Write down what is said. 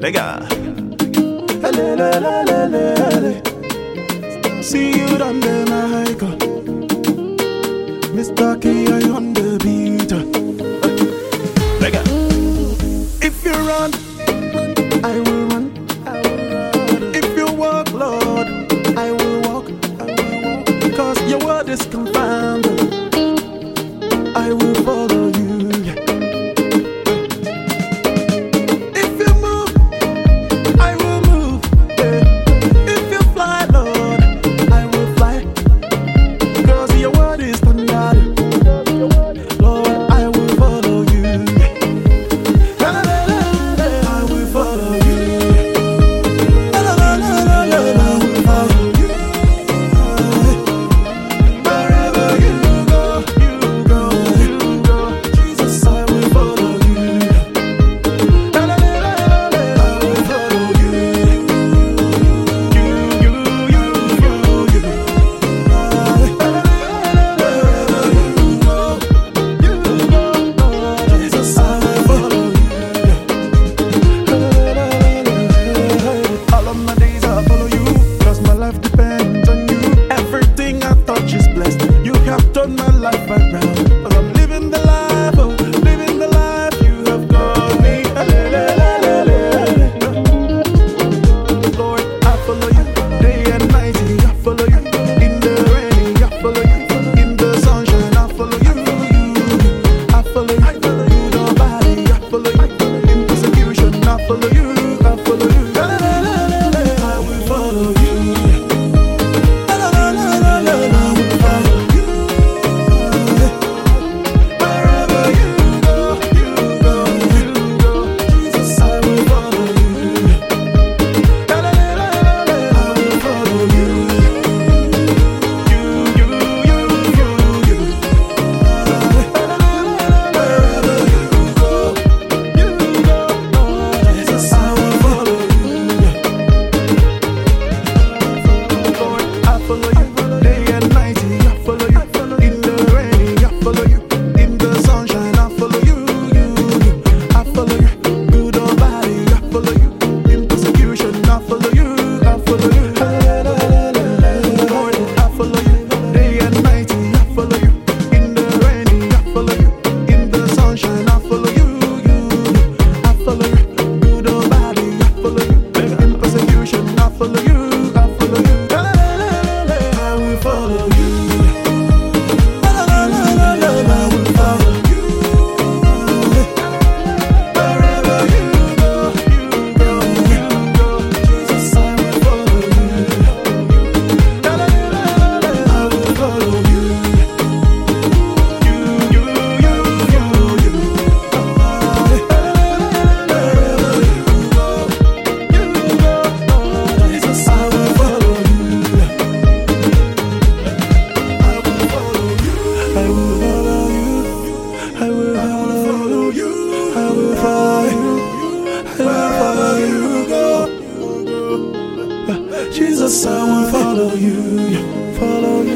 Lega. Ele. See you down the mic. Mr. K, I on the beat. Lega. If you run, I will run. If you walk, Lord, I will walk. Cause your word is confirmed. follow Cause I will follow you, follow you.